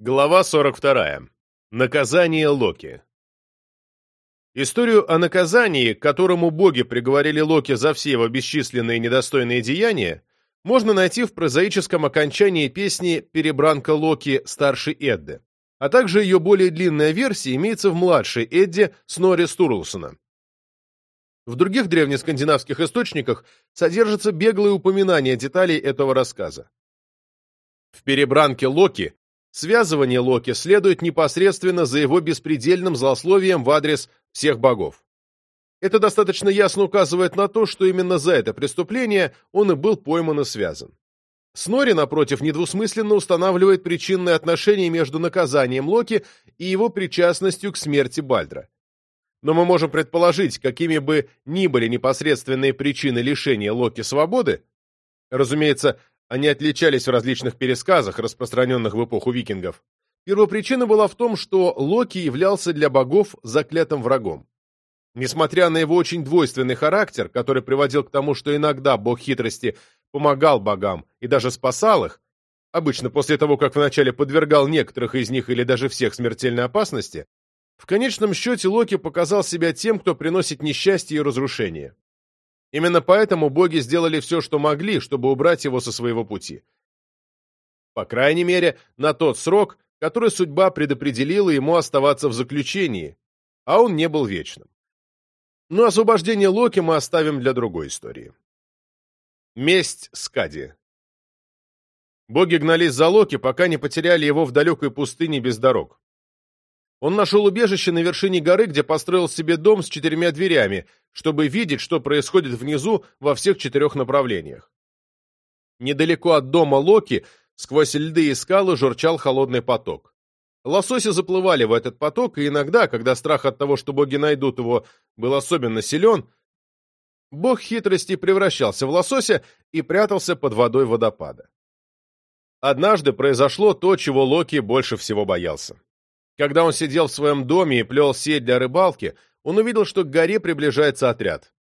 Глава 42. Наказание Локи. Историю о наказании, к которому боги приговорили Локи за все его бесчисленные недостойные деяния, можно найти в прозаическом окончании песни «Перебранка Локи» старшей Эдды, а также ее более длинная версия имеется в младшей Эдде Снорри Стурлсона. В других древнескандинавских источниках содержатся беглые упоминания деталей этого рассказа. В «Перебранке Локи» связывание Локи следует непосредственно за его беспредельным злословием в адрес всех богов. Это достаточно ясно указывает на то, что именно за это преступление он и был пойман и связан. Снори, напротив, недвусмысленно устанавливает причинное отношение между наказанием Локи и его причастностью к смерти Бальдра. Но мы можем предположить, какими бы ни были непосредственные причины лишения Локи свободы, разумеется, они отличались в различных пересказах, распространенных в эпоху викингов. Первопричина была в том, что Локи являлся для богов заклятым врагом. Несмотря на его очень двойственный характер, который приводил к тому, что иногда бог хитрости помогал богам и даже спасал их, обычно после того, как вначале подвергал некоторых из них или даже всех смертельной опасности, в конечном счете Локи показал себя тем, кто приносит несчастье и разрушение. Именно поэтому боги сделали все, что могли, чтобы убрать его со своего пути. По крайней мере, на тот срок, который судьба предопределила ему оставаться в заключении, а он не был вечным. Но освобождение Локи мы оставим для другой истории. Месть Скади Боги гнались за Локи, пока не потеряли его в далекой пустыне без дорог. Он нашел убежище на вершине горы, где построил себе дом с четырьмя дверями, чтобы видеть, что происходит внизу во всех четырех направлениях. Недалеко от дома Локи, сквозь льды и скалы, журчал холодный поток. Лососи заплывали в этот поток, и иногда, когда страх от того, что боги найдут его, был особенно силен, бог хитрости превращался в лосося и прятался под водой водопада. Однажды произошло то, чего Локи больше всего боялся. Когда он сидел в своем доме и плел сеть для рыбалки, он увидел, что к горе приближается отряд.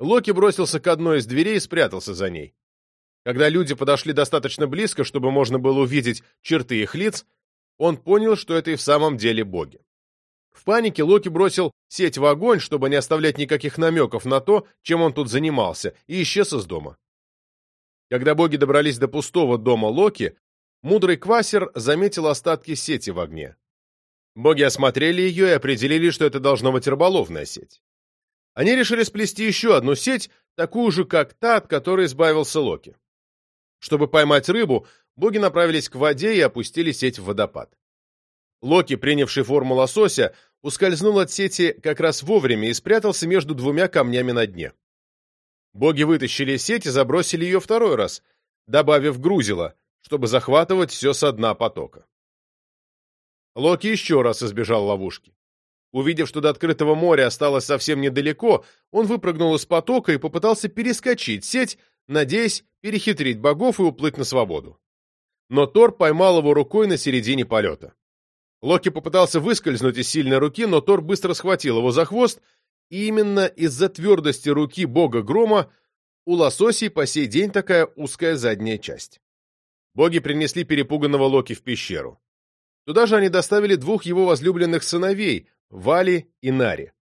Локи бросился к одной из дверей и спрятался за ней. Когда люди подошли достаточно близко, чтобы можно было увидеть черты их лиц, он понял, что это и в самом деле боги. В панике Локи бросил сеть в огонь, чтобы не оставлять никаких намеков на то, чем он тут занимался, и исчез из дома. Когда боги добрались до пустого дома Локи, мудрый квасер заметил остатки сети в огне. Боги осмотрели ее и определили, что это должно быть рыболовная сеть. Они решили сплести еще одну сеть, такую же, как та, от которой избавился Локи. Чтобы поймать рыбу, боги направились к воде и опустили сеть в водопад. Локи, принявший форму лосося, ускользнул от сети как раз вовремя и спрятался между двумя камнями на дне. Боги вытащили сеть и забросили ее второй раз, добавив грузила, чтобы захватывать все со дна потока. Локи еще раз избежал ловушки. Увидев, что до открытого моря осталось совсем недалеко, он выпрыгнул из потока и попытался перескочить сеть, надеясь перехитрить богов и уплыть на свободу. Но Тор поймал его рукой на середине полета. Локи попытался выскользнуть из сильной руки, но Тор быстро схватил его за хвост, и именно из-за твердости руки бога грома у лососей по сей день такая узкая задняя часть. Боги принесли перепуганного Локи в пещеру. Туда же они доставили двух его возлюбленных сыновей, Вали и Нари.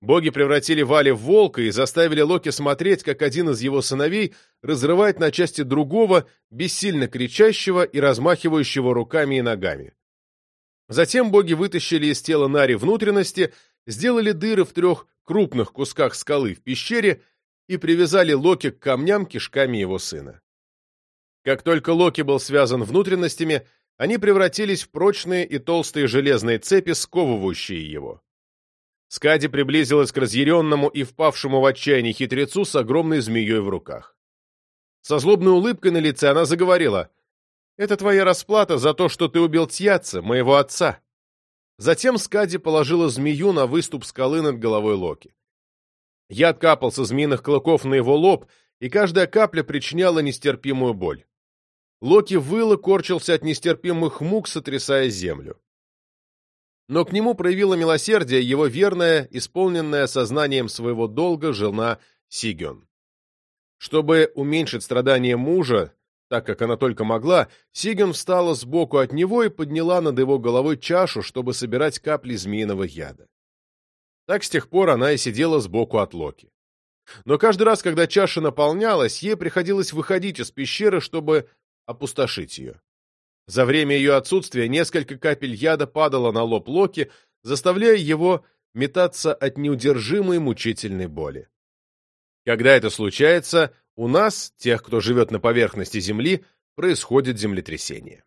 Боги превратили Вали в волка и заставили Локи смотреть, как один из его сыновей разрывает на части другого, бессильно кричащего и размахивающего руками и ногами. Затем боги вытащили из тела Нари внутренности, сделали дыры в трех крупных кусках скалы в пещере и привязали Локи к камням кишками его сына. Как только Локи был связан внутренностями, они превратились в прочные и толстые железные цепи, сковывающие его. Скади приблизилась к разъяренному и впавшему в отчаяние хитрецу с огромной змеей в руках. Со злобной улыбкой на лице она заговорила. «Это твоя расплата за то, что ты убил Тьяца, моего отца». Затем Скади положила змею на выступ скалы над головой Локи. Яд капал со змеиных клыков на его лоб, и каждая капля причиняла нестерпимую боль. Локи выл и корчился от нестерпимых мук, сотрясая землю. Но к нему проявила милосердие его верная, исполненная сознанием своего долга жена Сигён. Чтобы уменьшить страдания мужа, Так как она только могла, Сиген встала сбоку от него и подняла над его головой чашу, чтобы собирать капли змеиного яда. Так с тех пор она и сидела сбоку от Локи. Но каждый раз, когда чаша наполнялась, ей приходилось выходить из пещеры, чтобы опустошить ее. За время ее отсутствия несколько капель яда падало на лоб Локи, заставляя его метаться от неудержимой мучительной боли. Когда это случается, у нас, тех, кто живет на поверхности Земли, происходит землетрясение.